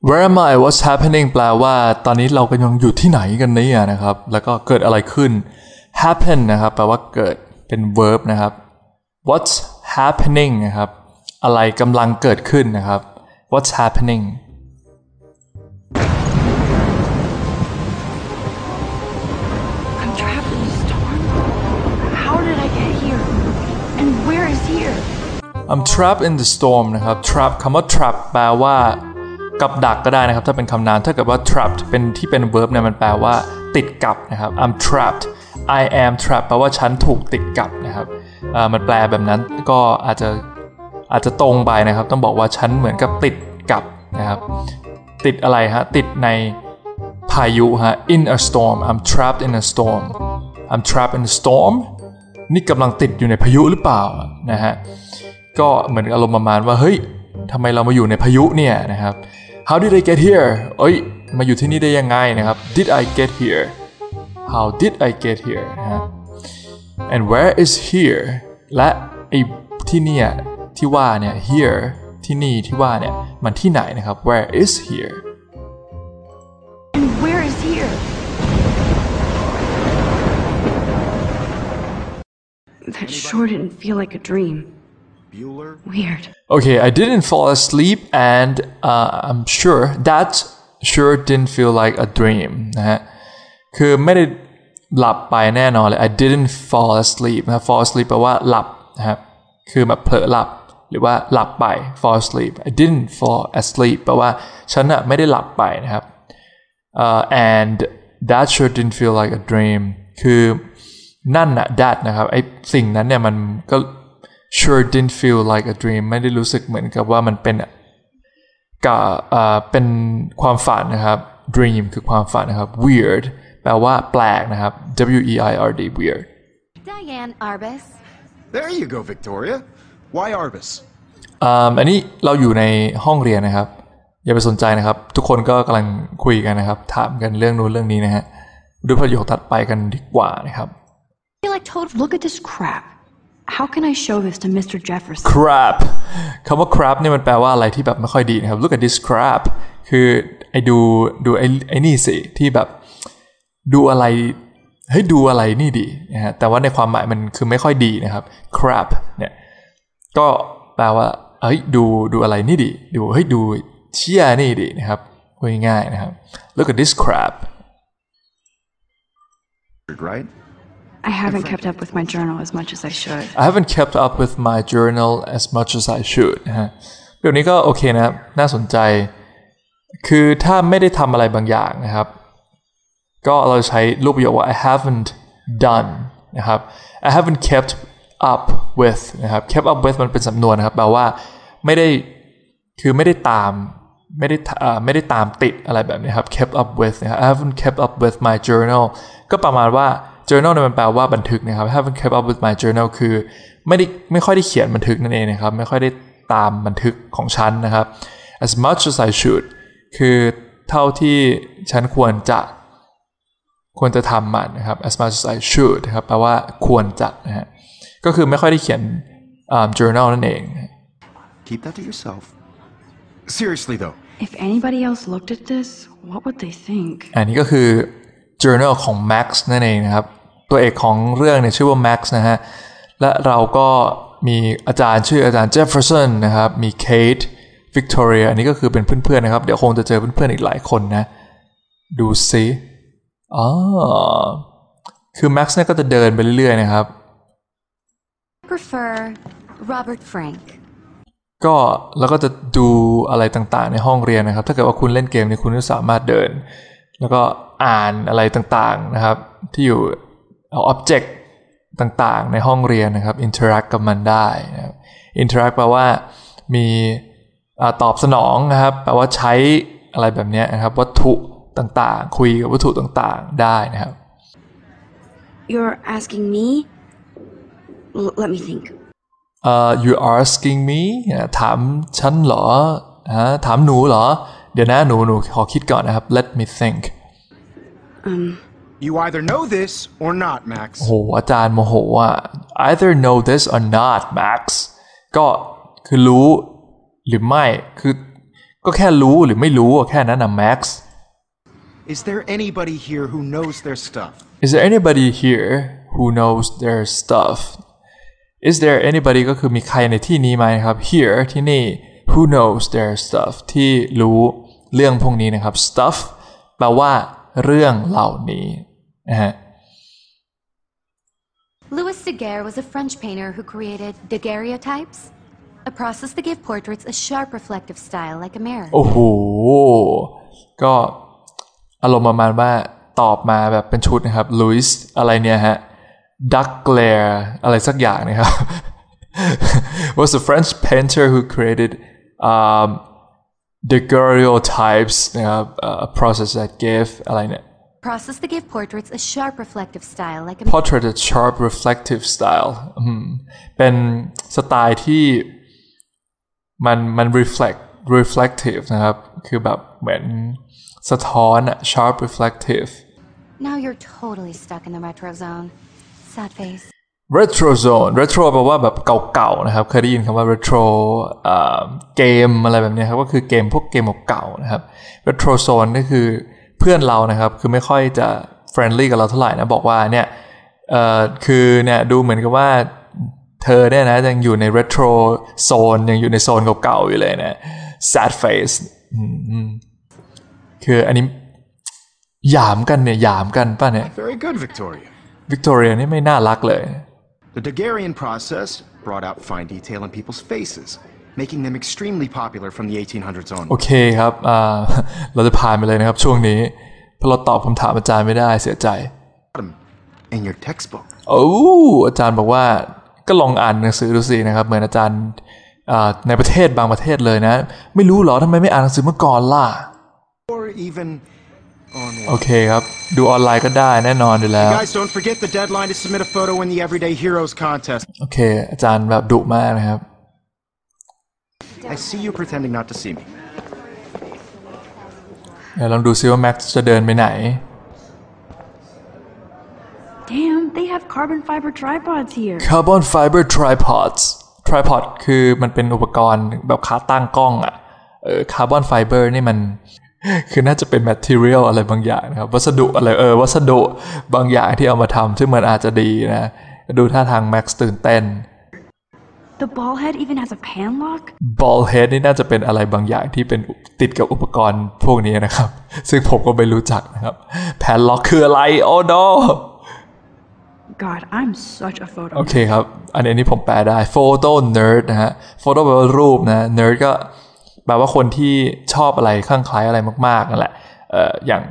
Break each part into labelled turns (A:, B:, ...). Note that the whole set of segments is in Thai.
A: Where am I What's happening แปลว่า ตอนนี้เรากำลังอยู่ที่ไหนกันเนี่ยนะครับ แล้วก็เกิดอะไรขึ้น happen นะครับ แปลว่าเกิดเป็น verb นะครับ What's happening นะครับ อะไรกำลังเกิดขึ้นนะครับ What's happening
B: I'm trapped in the storm. How did I get here? And where is here?
A: I'm trapped in the storm นะครับ trap คำว่า trap แปลว่า กับดักก็ได้นะครับ ถ้าเป็นคำนามถ้าเกิดว่า trapped เป็นที่เป็น verb เนี่ยมันแปลว่า ติดกับนะครับ I'm trapped I am trapped แปลว่าฉันถูกติดกับนะครับมันแปลแบบนั้นก็อาจจะอาจจะตรงไปนะครับ ต้องบอกว่าฉันเหมือนกับติดกับนะครับ ติดอะไรฮะ ติดในพายุฮะ in a storm I'm trapped in a storm I'm trapped in a storm นี่กำลังติดอยู่ในพายุหรือเปล่านะฮะก็เหมือนอารมณ์ประมาณว่าเฮ้ยทำไมเรามาอยู่ในพายุเนี่ยนะครับ How did I get here เอ้ย มาอยู่ที่นี่ได้ยังไงนะครับ Did I get here How did I get here นะฮะ and where is here และไอ้ที่เนี่ยที่ว่าเนี่ย here ที่นี่ที่ว่าเนี่ยมันที่ไหนนะครับ where is here
B: And where is here? That sure didn't feel like a dream.
C: Bueller?
B: Weird.
A: Okay I didn't fall asleep and uh, I'm sure that sure didn't feel like a dream นะฮะ คือไม่ได้หลับไปแน่นอนเลย I didn't fall asleep นะ fall asleep แปลว่าหลับนะครับ คือแบบเผลอหลับ หรือว่าหลับไป fall asleep I didn't fall asleep แปลว่าฉันอะไม่ได้หลับไปนะครับ uh, and that sure didn't feel like a dream คือนั่นอะ that นะครับไอสิ่งนั้นเนี่ยมันก็ sure didn't feel like a dream ไม่ได้รู้สึกเหมือนกับว่ามันเป็นกับเป็นความฝันนะครับ dream คือความฝันนะครับ weird แปลว่าแปลกนะครับ W E I R D weird
D: Diane Arbus.
C: There you go, Victoria. Why Arbus?
A: อ่าอันนี้เราอยู่ในห้องเรียนนะครับ อย่าไปสนใจนะครับ ทุกคนก็กำลังคุยกันนะครับ ถามกันเรื่องนู้นเรื่องนี้นะฮะดูประโยคถัดไปกันดีกว่านะครับ
B: I feel like total. Look at this crap. How can I show this to Mr. Jefferson?
A: crap คำว่า crap เนี่ยมันแปลว่าอะไรที่แบบไม่ค่อยดีนะครับ look at this crap คือไอ้ดูดูไอ้ไอ้นี่สิที่แบบดูอะไรเฮ้ยดูอะไรนี่ดีนะฮะแต่ว่าในความหมายมันคือไม่ค่อยดีนะครับ crap เนี่ยก็แปลว่าเฮ้ยดูดูอะไรนี่ดีดูเฮ้ยดูเชี่ยนี่ดีนะครับพูดง่ายๆนะครับ look at this crap
C: Right?
B: I haven't kept up with my journal as much as I should.
A: I haven't kept up with my journal as much as I should นะฮะเดี๋ยวนี้ก็โอเคนะครับน่าสนใจ คือถ้าไม่ได้ทำอะไรบางอย่างนะครับ ก็เราใช้รูปประโยคว่า I haven't done นะครับ I haven't kept up with นะครับ kept up with มันเป็นสำนวนนะครับ แปลว่าไม่ได้ คือไม่ได้ตาม ไม่ได้อ่าไม่ได้ตามติดอะไรแบบนี้ครับ kept up with นะครับ I haven't kept up with my journal ก็ประมาณว่า journal เนี่ยมันแปลว่าบันทึกนะครับ I haven't kept up with my journal คือไม่ได้ไม่ค่อยได้เขียนบันทึกนั่นเองนะครับ ไม่ค่อยได้ตามบันทึกของฉันนะครับ as much as I should คือเท่าที่ฉันควรจะควรจะทำมันนะครับ as much as I should นะครับแปลว่าควรจะนะฮะก็คือไม่ค่อยได้เขียนอ่า journal นั่นเอง
C: Keep that to yourself. Seriously, though,
B: If anybody else looked at this, what would they think?
A: อันนี้ก็คือ journal ของ Max นั่นเองนะครับ ตัวเอกของเรื่องเนี่ยชื่อว่า Max นะฮะ และเราก็มีอาจารย์ชื่ออาจารย์ Jefferson นะครับ มี Kate Victoria อันนี้ก็คือเป็นเพื่อนๆนะครับ เดี๋ยวคงจะเจอเพื่อนๆอีกหลายคนนะ ดูซิอ๋อคือ Max เนี่ยก็จะเดินไปเรื่อยๆนะครับ
D: Prefer Robert Frank.
A: ก็แล้วก็จะดูอะไรต่างๆ ในห้องเรียนนะครับ ถ้าเกิดว่าคุณเล่นเกมเนี่ยคุณก็สามารถเดิน แล้วก็อ่านอะไรต่างๆนะครับ ที่อยู่ เอาอ็อบเจกต์ต่างๆ ในห้องเรียนนะครับ interact กับมันได้นะครับ interact แปลว่ามีอาตอบสนองนะครับแปลว่าใช้อะไรแบบเนี้ยนะครับวัตถุต่างๆ คุยกับวัตถุต่างๆ ได้นะครับ
B: You're asking me? L- let me think.
A: uh you asking me อะถามฉันเหรอฮะถามหนูเหรอ เดี๋ยวนะหนูหนูขอคิดก่อนนะครับ let me think
C: you either know this or not, Max.
A: โหอาจารย์โมโหอะ either know this or not Max ก็คือรู้หรือไม่คือก็ก็แค่รู้หรือไม่รู้อะแค่นั้นนะ Max
C: Is there anybody here who knows their stuff?
A: Is there anybody here who knows their stuff Is there anybody ก็คือมีใครในที่นี้ไหมครับ here ที่นี่ who knows their stuff ที่รู้เรื่องพวกนี้นะครับ stuff แปลว่าเรื่องเหล่านี้ นะฮะ
D: Louis Daguerre was a French painter who created daguerreotypes, a process that gave portraits a sharp reflective style like a mirror.
A: โอ้โห ก็อารมณ์ประมาณว่าตอบมาแบบเป็นชุดนะครับ Louis อะไรเนี่ยฮะ Duck Glare อะไรสักอย่างนะครับ was a French painter who created um, daguerreotypes นะครับ a process that gave อะไรเนี่ย
D: Process that gave portraits a sharp reflective style like a mirror.
A: portrait a sharp reflective style อืมเป็นสไตล์ที่มันมัน reflect reflective นะครับ คือแบบเหมือนสะท้อนอะ sharp reflective
D: Now you're totally stuck in the retro zone. Sad face.
A: retro zone retro แปลว่าแบบเก่าๆนะครับ เคยได้ยินคำว่า retro อ่าเกมอะไรแบบเนี้ยครับก็คือเกมพวกเกมเก่าๆนะครับ retro zone ก็คือ เพื่อนเรานะครับ คือไม่ค่อยจะ friendly กับเราเท่าไหร่นะ บอกว่าเนี่ยเอ่อคือเนี่ยดูเหมือนกับว่าเธอเนี่ยนะยังอยู่ใน retro zone ยังอยู่ในโซนเก่าๆอยู่เลยนะ sad face อืมคืออันนี้หยามกันเนี่ยหยามกันป่ะเนี่ย
C: Very good, Victoria.
A: วิกตอเรียนี่ไม่น่ารักเลย
C: The Daguerrean process brought out fine detail in people's faces, making them extremely popular from the 1800s
A: โอ
C: on.
A: เคครับอ่าเราจะผ่านไปเลยนะครับช่วงนี้เพราะเราตอบคำถามอาจารย์ไม่ได้เสียใจ
C: In your textbook.
A: โอ้อาจารย์บอกว่าก็ลองอ่านหนังสือดูสินะครับ เหมือนอาจารย์อ่าในประเทศบางประเทศเลยนะ ไม่รู้เหรอทำไมไม่อ่านหนังสือเมื่อก่อนล่ะ
C: Or even online.
A: โอเคครับ ดูออนไลน์ก็ได้แน่นอนอยู่แล้ว
C: Guys, don't forget the deadline to submit a photo in the Everyday Heroes contest.
A: โอเค อาจารย์แบบดุมากนะครับ
C: I see you pretending not to see me.
A: เดี๋ยวลองดูซิว่าแม็กซ์จะเดินไปไหน
B: Damn, they have carbon fiber tripods here.
A: Carbon fiber tripods tripod คือมันเป็นอุปกรณ์แบบขาตั้งกล้องอะเออ carbon fiber นี่มันคือน่าจะเป็น material อะไรบางอย่างนะครับ วัสดุอะไรเออวัสดุบางอย่างที่เอามาทำซึ่งมันอาจจะดีนะ ดูท่าทางแม็กซ์ตื่นเต้น
B: The ball head even has a pan lock?
A: ball head นี่น่าจะเป็นอะไรบางอย่างที่เป็นติดกับอุปกรณ์พวกนี้นะครับ ซึ่งผมก็ไม่รู้จักนะครับ padlock คืออะไร oh no
B: God, I'm such a photo.
A: โอเคครับ อันนี้ผมแปลได้ photo nerd นะฮะ photo แปลว่ารูปนะ nerd ก็แปลว่าคนที่ชอบอะไรคลั่งไคล้อะไรมากๆนั่นแหละเอ่ออย่าง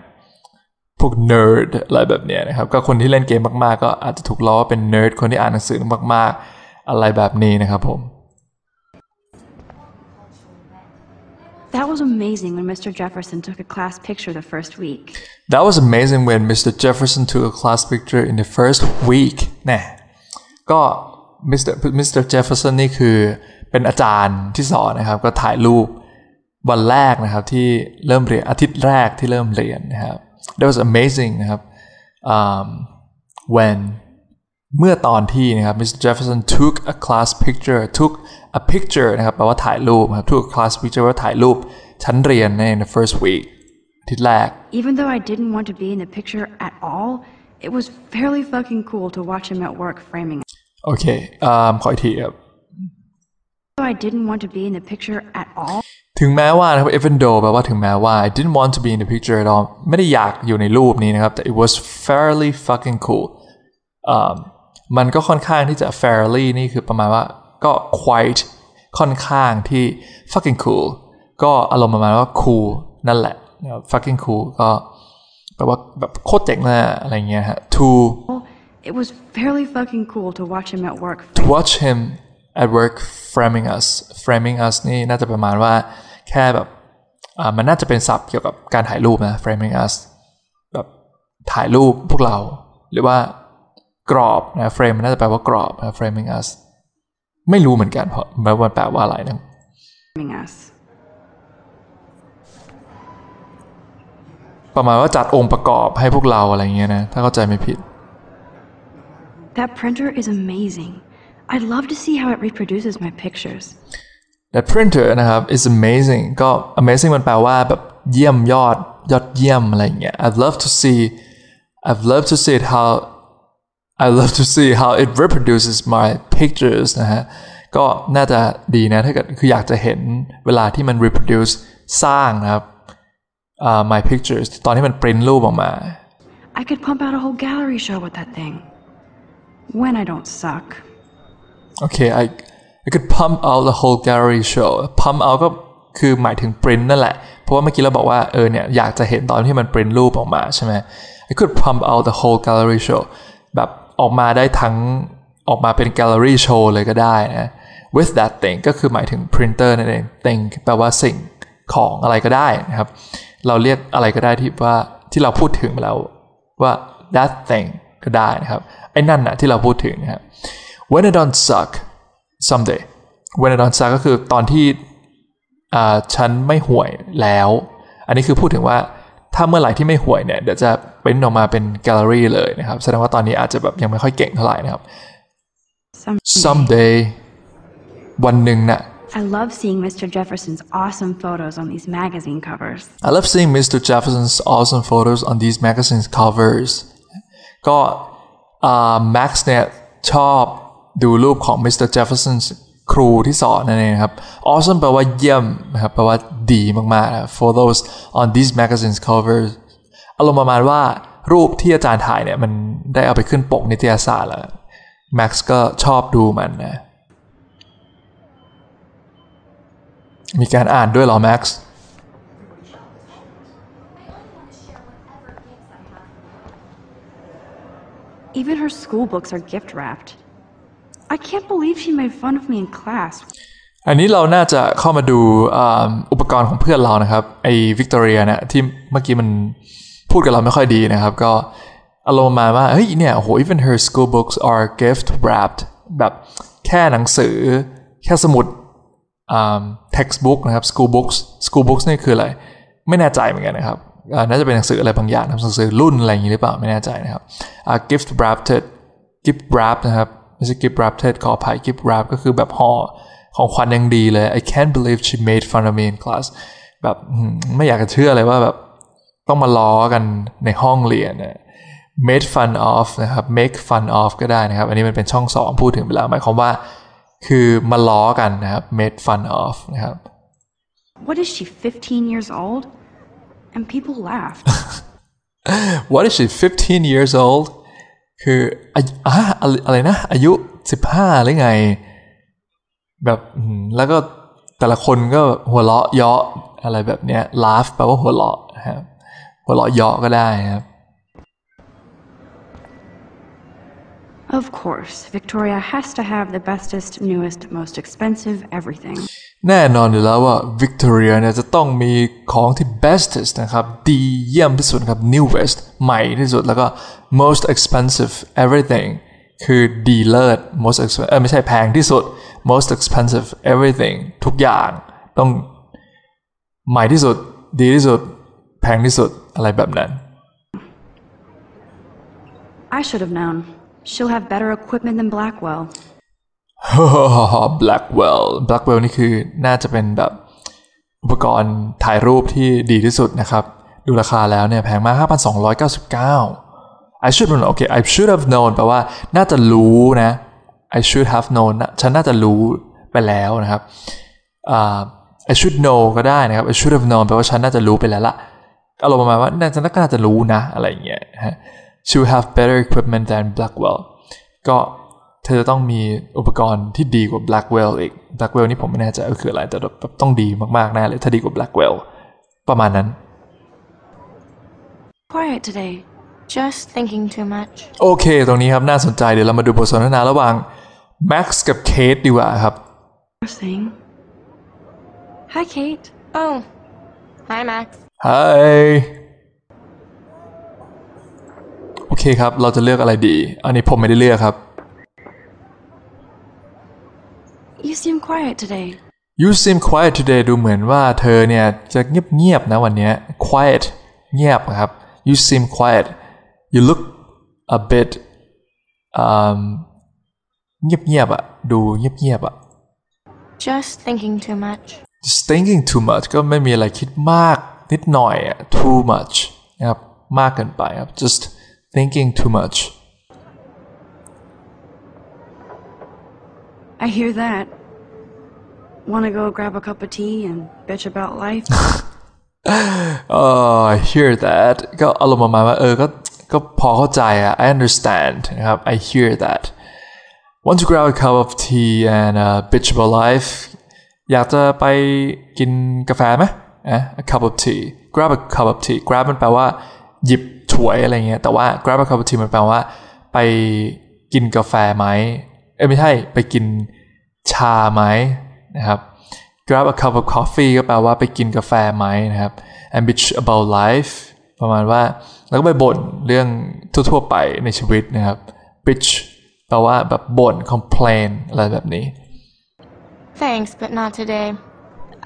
A: พวก nerd อะไรแบบเนี้ยนะครับ ก็คนที่เล่นเกมมากๆ ก็อาจจะถูกล้อว่าเป็น nerd คนที่อ่านหนังสือมากๆ อะไรแบบนี้นะครับผม
B: That was amazing when Mr. Jefferson took a class picture the first week.
A: That was amazing when Mr. Jefferson took a class picture in the first week แน่ก็ Mr. Mr. Jefferson นี่คือเป็นอาจารย์ที่สอนนะครับ ก็ถ่ายรูปวันแรกนะครับที่เริ่มเรียนอาทิตย์แรกที่เริ่มเรียนนะครับ That was amazing นะครับ um, when เมื่อตอนที่นะครับ Mr. Jefferson took a class picture took a picture นะครับแปลว่าถ่ายรูปนะครับ took a class picture ว่าถ่ายรูปชั้นเรียนใน the first week อาทิตย์แรก
B: Even though I didn't want to be in the picture at all, it was fairly fucking cool to watch him at work framing.
A: โอเคอ่าขออีกทีครับ
B: Though I didn't want to be in the picture at all,
A: ถึงแม้ว่านะครับ even though แปลว่าถึงแม้ว่า I didn't want to be in the picture at all ไม่ได้อยากอยู่ในรูปนี้นะครับแต่ it was fairly fucking cool อ่า มันก็ค่อนข้างที่จะ fairly นี่คือประมาณว่าก็ quite ค่อนข้างที่ fucking cool ก็อารมณ์ประมาณว่า cool นั่นแหละนะครับ fucking cool ก็แปลว่าแบบโคตรเจ๋งเลยอะไรเงี้ยฮะ to
B: it was fairly fucking cool to watch him at work
A: to watch him at work framing us framing us นี่น่าจะประมาณว่าแค่แบบอ่ามันน่าจะเป็นศัพท์เกี่ยวกับการถ่ายรูปนะ framing us แบบถ่ายรูปพวกเราหรือว่า กรอบนะ frame มันน่าจะแปลว่ากรอบนะ framing us ไม่รู้เหมือนกันเพราะมันแปลว่าอะไรนะ
B: framing us.
A: ประมาณว่าจัดองค์ประกอบให้พวกเราอะไรเงี้ยนะ ถ้าเข้าใจไม่ผิด
B: That printer is amazing. I'd love to see how it reproduces my pictures.
A: that printer นะครับ is amazing ก็ amazing มันแปลว่าแบบเยี่ยมยอดยอดเยี่ยมอะไรอย่างเงี้ย I'd love to see I've loved to see it how I love to see how it reproduces my pictures นะฮะ ก็น่าจะดีนะ ถ้าเกิดคืออยากจะเห็นเวลาที่มัน reproduce สร้างนะครับ uh, my pictures ตอนที่มันปริ้นรูปออกมา
B: I could pump out a whole gallery show with that thing. When I don't suck.
A: Okay I I could pump out the whole gallery show pump out ก็คือหมายถึงปริ้นนั่นแหละ เพราะว่าเมื่อกี้เราบอกว่าเออเนี่ยอยากจะเห็นตอนที่มันปริ้นรูปออกมาใช่ไหม I could pump out the whole gallery show แบบ ออกมาได้ทั้งออกมาเป็น gallery show เลยก็ได้นะ with that thing ก็คือหมายถึง printer นั่นเอง thing แปลว่าสิ่งของอะไรก็ได้นะครับ เราเรียกอะไรก็ได้ที่ว่าที่เราพูดถึงแล้วว่า that thing ก็ได้นะครับ ไอ้นั่นนะที่เราพูดถึงนะครับ when I don't suck someday when I don't suck ก็คือตอนที่อ่าฉันไม่ห่วยแล้ว อันนี้คือพูดถึงว่า ถ้าเมื่อไหร่ที่ไม่ห่วยเนี่ยเดี๋ยวจะเป็นออกมาเป็นแกลเลอรี่เลยนะครับแสดงว่าตอนนี้อาจจะแบบยังไม่ค่อยเก่งเท่าไหร่นะครับ
B: Some
A: someday วันหนึ่งน่ะ
B: I love seeing Mr. Jefferson's awesome photos on these magazine covers.
A: I love seeing Mr. Jefferson's awesome photos on these magazine covers ก็อ่า Max เนี่ยชอบดูรูปของ Mr. Jefferson ครูที่สอนนั่นเองครับ awesome แปลว่าเยี่ยมนะครับแปลว่าดีมากๆนะครับ photos on these magazines covers อารมณ์ประมาณว่ารูปที่อาจารย์ถ่ายเนี่ย มันได้เอาไปขึ้นปกนิตยสารแล้ว Max ก็ชอบดูมันนะ มีการอ่านด้วยเหรอ Max
B: Even her school books are gift wrapped. I can't believe she made fun of me in class.
A: อันนี้เราน่าจะเข้ามาดูอ,อุปกรณ์ของเพื่อนเรานะครับ ไอ้วิกตอเรียเนี่ยที่เมื่อกี้มันพูดกับเราไม่ค่อยดีนะครับ ก็อารมณ์มาว่าเฮ้ยเนี่ยโอ้โห even her school books are gift wrapped แบบแค่หนังสือ แค่สมุดอ่า textbook นะครับ school books school books นี่คืออะไร ไม่แน่ใจเหมือนกันนะครับน่าจะเป็นหนังสืออะไรบางอย่างหนังสือรุ่นอะไรอย่างนี้หรือเปล่าไม่แน่ใจนะครับ gift wrapped gift wrapped นะครับ ไม่ใช่ gift wrapped ขออภัย gift wrapped ก็คือแบบห่อของขวัญยังดีเลย I can't believe she made fun of me in class แบบอืมไม่อยากจะเชื่อเลยว่าแบบต้องมาล้อกันในห้องเรียนเนี่ย made fun of นะครับ make fun of ก็ได้นะครับ อันนี้มันเป็นช่องสองพูดถึงไปแล้วหมายความว่า คือมาล้อกันนะครับ made fun of นะครับ
B: What is she, 15 years old? And people laughed.
A: What is she 15 years old คืออะอะไรนะ อายุ15หรือไง แบบแล้วก็แต่ละคนก็หัวเราะเยาะอะไรแบบเนี้ย laugh แปลว่าหัวเราะครับหัวเราะเยาะก็ได้ครับ
B: of course, Victoria has to have the bestest, newest, most expensive everything.
A: แน่นอนอยู่แล้วว่า Victoria เนี่ยจะต้องมีของที่ bestest นะครับ ดีเยี่ยมที่สุดครับ newest ใหม่ที่สุดแล้วก็ most expensive everything คือดีเลิศ most expensive เออไม่ใช่แพงที่สุด most expensive everything ทุกอย่างต้องใหม่ที่สุด ดีที่สุด แพงที่สุด อะไรแบบนั้น
B: I should have known. She'll have better equipment than Blackwell.
A: Blackwell Blackwell นี่คือน่าจะเป็นแบบอุปกรณ์ถ่ายรูปที่ดีที่สุดนะครับ ดูราคาแล้วเนี่ยแพงมาก 5,299 I should have known โอเค I should have known แปลว่าน่าจะรู้นะ I should have known ฉันน่าจะรู้ไปแล้วนะครับอ่า I should know ก็ได้นะครับ I should have known แปลว่าฉันน่าจะรู้ไปแล้วละอารมณ์ประมาณว่าน่าจะน่าจะรู้นะ อะไรอย่างเงี้ยฮะ She will have better equipment than Blackwell ก็ เธอจะต้องมีอุปกรณ์ที่ดีกว่า Blackwell อีก Blackwell นี่ผมไม่แน่ใจว่าคืออะไร แต่แบบต้องดีมากๆแน่เลยถ้าดีกว่า Blackwell ประมาณนั้น
B: Quiet today.
E: Just thinking too much.
A: โอเค ตรงนี้ครับน่าสนใจเดี๋ยวเรามาดูบทสนทนาระหว่าง Max กับเคทดีกว่าครับ
B: First thing. Hi, Kate.
E: Oh. Hi, Max.
A: Hi โอเคครับ เราจะเลือกอะไรดี อันนี้ผมไม่ได้เลือกครับ
B: You seem quiet today.
A: You seem quiet today ดูเหมือนว่าเธอเนี่ยจะเงียบๆนะวันเนี้ย quiet เงียบครับ You seem quiet You look a bit um เงียบๆอะดูเงียบๆอะ
E: Just thinking too much.
A: just thinking too much ก็ไม่มีอะไรคิดมากนิดหน่อยอะ too much นะครับมากเกินไปครับ just thinking too much
B: I hear that. Wanna go grab a cup of tea and bitch about life?
A: oh I hear that ก็อารมณ์ประมาณว่าเออก็ก็พอเข้าใจอะ I understand นะครับ I hear that want to grab a cup of tea and uh, bitch about life อยากจะไปกินกาแฟไหมอ่ะ a cup of tea grab a cup of tea grab มันแปลว่า หยิบฉวยอะไรเงี้ยแต่ว่า grab a cup of tea มันแปลว่า ไปกินกาแฟไหม เอ้ยไม่ใช่ไปกินชาไหมนะครับ grab a cup of coffee ก็แปลว่าไปกินกาแฟไหมนะครับ and bitch about life ประมาณว่าแล้วก็ไปบ่นเรื่องทั่วๆไปในชีวิตนะครับ bitch แปลว่าแบบบ่น complain อะไรแบบนี้
E: Thanks, but not today.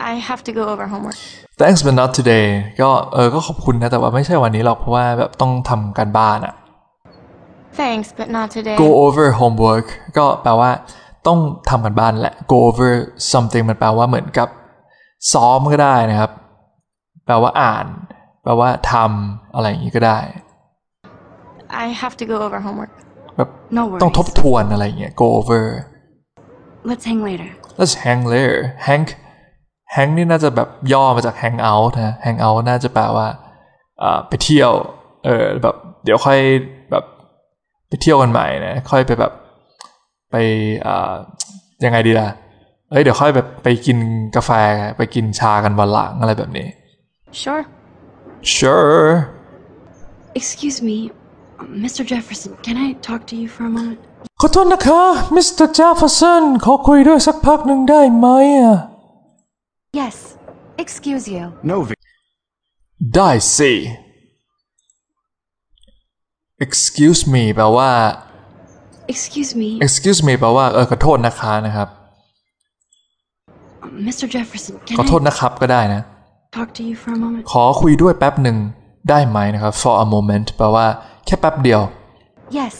E: I have to go over homework.
A: thanks but not today ก็เออก็ขอบคุณนะ แต่ว่าไม่ใช่วันนี้หรอก เพราะว่าแบบต้องทำการบ้านอะ
E: Thanks, but not today.
A: go over homework ก็แปลว่า ต้องทำกันบ้านแหละ go over something มันแปลว่าเหมือนกับ ซ้อมก็ได้นะครับ แปลว่าอ่าน แปลว่าทำอะไรอย่างนี้ก็ได้
E: I have to go over homework.
A: แบบ
B: No
A: ต้องทบ
B: worries.
A: ทวนอะไรอย่างเงี้ย go over
B: Let's hang later.
A: let's hang there hang hang นี่น่าจะแบบย่อมาจาก hang out นะ hang out น่าจะแปลว่าอ่าไปเที่ยว เออแบบเดี๋ยวค่อยแบบ ไปเที่ยวกันใหม่นะค่อยไปแบบไปอ่ายังไงดีล่ะเอ้ยเดี๋ยวค่อยแบบไปกินกาแฟไปกินชากันวันหลังอะไรแบบนี้
E: Sure.
A: sure
B: Excuse me, Mr. Jefferson, can I talk to you for a moment?
A: ขอโทษนะคะมิสเตอร์เจฟเฟอร์สันขอคุยด้วยสักพักหนึ่งได้ไหมอะ
D: Yes. Excuse you.
C: No,
A: ได้สิ excuse me แปลว่า
B: Excuse me,
A: excuse me แปลว่าเออขอโทษนะคะนะครับ
B: Mr. Jefferson,
A: ขอ
B: can
A: โทษ
B: I
A: นะครับก็ได้นะ
B: talk to you for a moment?
A: ขอคุยด้วยแป๊บหนึ่งได้ไหมนะครับ for a moment แปลว่าแค่แป๊บเดียว
D: Yes.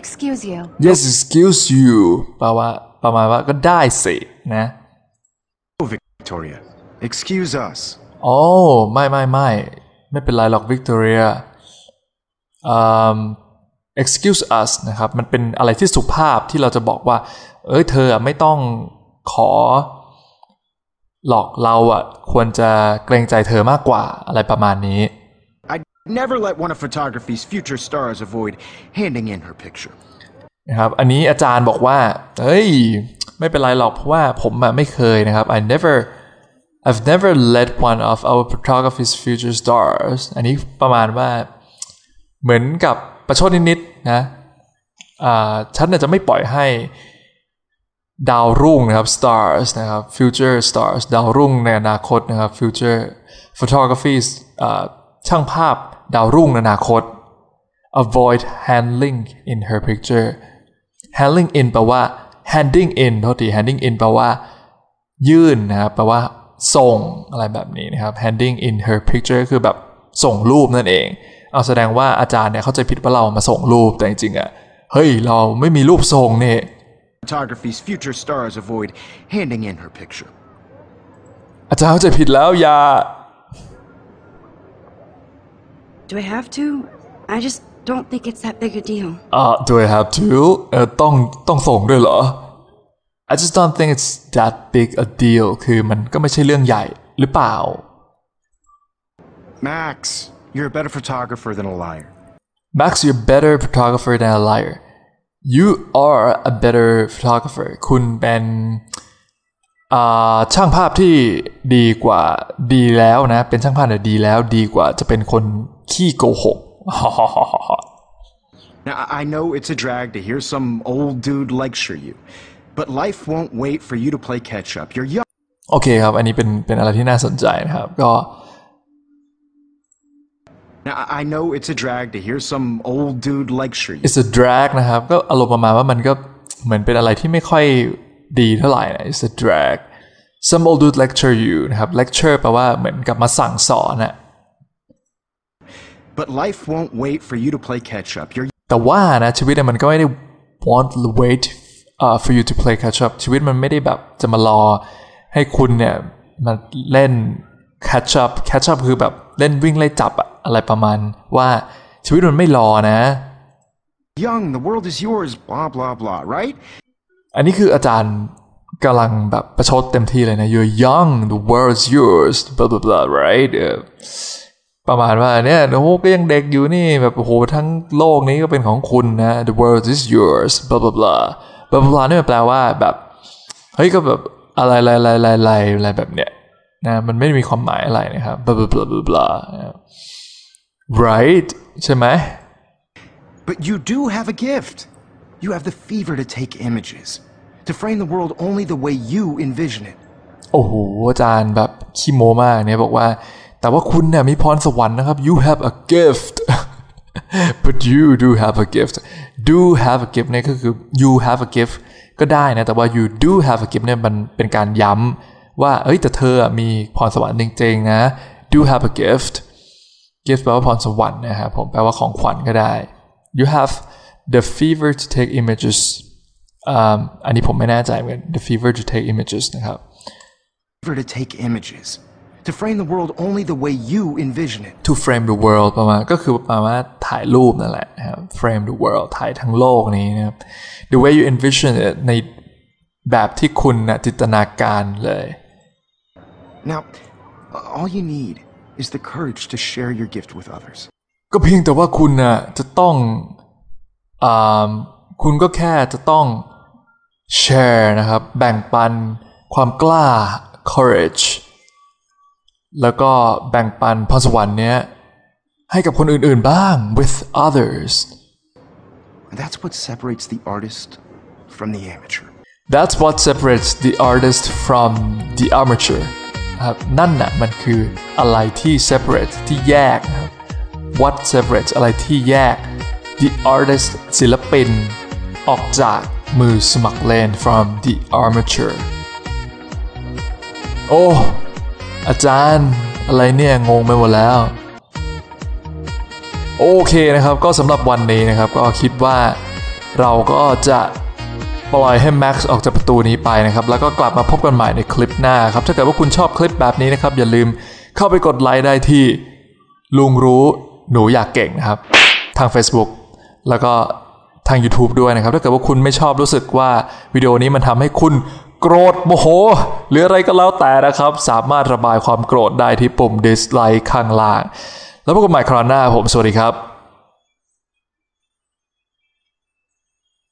D: Excuse you.
A: yes excuse you แปลว่าประมาณว่าก็ได้สินะ
C: Victoria. Excuse us.
A: โอ้ไม่ไม่ไม่ไม่เป็นไรหรอกวิกตอเรีย excuse us นะครับมันเป็นอะไรที่สุภาพที่เราจะบอกว่า เอ้ยเธออะไม่ต้องขอ หลอกเราอะควรจะเกรงใจเธอมากกว่าอะไรประมาณนี้
C: I'd never let one of photography's future stars avoid handing in her picture.
A: นะครับอันนี้อาจารย์บอกว่าเฮ้ยไม่เป็นไรหรอกเพราะว่าผมอะไม่เคยนะครับ I never I've never let one of our photography's future stars อันนี้ประมาณว่า เหมือนกับประชดนิดๆนะฉันจะไม่ปล่อยให้ดาวรุ่งนะครับ stars นะครับ future stars ดาวรุ่งในอนาคตนะครับ future photography ช่างภาพดาวรุ่งในอนาคต avoid handling in her picture handling in แปลว่า handing in โทษที handing in แปลว่า ยื่นนะครับแปลว่าส่งอะไรแบบนี้นะครับ handing in her picture คือแบบส่งรูปนั่นเอง เอาแสดงว่าอาจารย์เนี่ยเข้าใจผิดว่าเรามาส่งรูปแต่จริงๆอะเฮ้ยเราไม่มีรูปส่งเนี่ย
C: Photography's future stars avoid handing in her picture.
A: อาจารย์เข้าใจผิดแล้วอย่า
B: Do I have to? I just don't think it's that big a deal.
A: อ่า do I have to เออต้องต้องส่งด้วยเหรอ I just don't think it's that big a deal คือมันก็ไม่ใช่เรื่องใหญ่หรือเปล่า
C: Max, you're a better photographer than a liar.
A: Max you're a better photographer than a liar you are a better photographer คุณเป็นอ่าช่างภาพที่ดีกว่าดีแล้วนะ เป็นช่างภาพเนี่ยดีแล้วดีกว่าจะเป็นคนขี้โกหก
C: Now, I I know it's a drag to hear some old dude lecture you, but life won't wait for you to play catch up. You're young.
A: โอเคครับ อันนี้เป็นเป็นอะไรที่น่าสนใจนะครับ ก็
C: Now, I I know it's a drag to hear some old dude lecture you,
A: it's a drag นะครับ ก็อารมณ์ประมาณว่ามันก็เหมือนเป็นอะไรที่ไม่ค่อยดีเท่าไหร่นะ it's a drag some old dude lecture you นะครับ lecture แปลว่าเหมือนกับมาสั่งสอนนะ
C: but life won't wait for you to play catch up. You're
A: แต่ว่านะชีวิตเนี่ยมันก็ไม่ได้ want wait uh, for you to play catch up ชีวิตมันไม่ได้แบบจะมารอให้คุณเนี่ยมาเล่น catch up catch up คือแบบเล่นวิ่งไล่จับอะอะไรประมาณว่าชีวิตมันไม่รอนะ
C: Young, the world is yours, blah, blah, blah, right?
A: อันนี้คืออาจารย์กำลังแบบประชดเต็มที่เลยนะ you're young the world's yours blah blah blah right เออประมาณว่าเนี่ยโอ้โหก็ยังเด็กอยู่นี่แบบโอ้โหทั้งโลกนี้ก็เป็นของคุณนะ the world is yours blah blah blah blah blah blah นี่มันแปลว่าแบบ เฮ้ยก็แบบอะไรอะไรอะไรอะไรอะไรอะไรแบบเนี้ย นะมันไม่ได้มีความหมายอะไรนะครับ blah blah blah blah blah right ใช่ไหม
C: But you do have a gift. You have the fever to take images, to frame the world only the way you envision it.
A: โอ้โหอาจารย์แบบขี้โมมากเนี่ยบอกว่า แต่ว่าคุณเนี่ยมีพรสวรรค์นะครับ you have a gift but you do have a gift do have a gift เนี่ยก็คือ you have a gift ก็ได้นะ แต่ว่า you do have a gift เนี่ยมันเป็นการย้ำ ว่าเอ้ยแต่เธอมีพรสวรรค์จริงๆนะ do have a gift gift แปลว่าพรสวรรค์นะครับผมแปลว่าของขวัญก็ได้ you have the fever to take images อ่าอันนี้ผมไม่แน่ใจเหมือนกัน the fever to take images นะครับ
C: Fever to take images, to frame the world only the way you envision it.
A: to frame the world ประมาณก็คือประมาณว่าถ่ายรูปนั่นแหละนะครับ frame the world ถ่ายทั้งโลกนี้นะครับ the way you envision it ในแบบที่คุณนะจินตนาการเลย
C: Now, all you need is the courage to share your gift with others.
A: ก็เพียงแต่ว่าคุณนะจะต้องอ่าคุณก็แค่จะต้อง share นะครับ แบ่งปันความกล้า courage แล้วก็แบ่งปันพรสวรรค์เนี้ยให้กับคนอื่นๆบ้าง with others
C: That's what separates the artist from the amateur.
A: That's what separates the artist from the amateur นะ ครับนั่นน่ะมันคืออะไรที่ separate ที่แยกครับ what separates อะไรที่แยก the artist ศิลปิน ออกจากมือสมัครเล่น from the armature โอ้อาจารย์อะไรเนี่ย งงไปหมดแล้ว โอเคนะครับก็สำหรับวันนี้นะครับ ก็คิดว่าเราก็จะ ปล่อยให้แม็กซ์ออกจากประตูนี้ไปนะครับ แล้วก็กลับมาพบกันใหม่ในคลิปหน้าครับ ถ้าเกิดว่าคุณชอบคลิปแบบนี้นะครับ อย่าลืมเข้าไปกดไลค์ได้ที่ ลุงรู้หนูอยากเก่งนะครับ ทาง Facebook แล้วก็ทาง YouTube ด้วยนะครับ ถ้าเกิดว่าคุณไม่ชอบรู้สึกว่าวิดีโอนี้มันทำให้คุณโกรธโมโห หรืออะไรก็แล้วแต่นะครับ สามารถระบายความโกรธได้ที่ปุ่ม dislike ข้างล่าง แล้วพบกันใหม่คราวหน้าผมสวัสดีครับ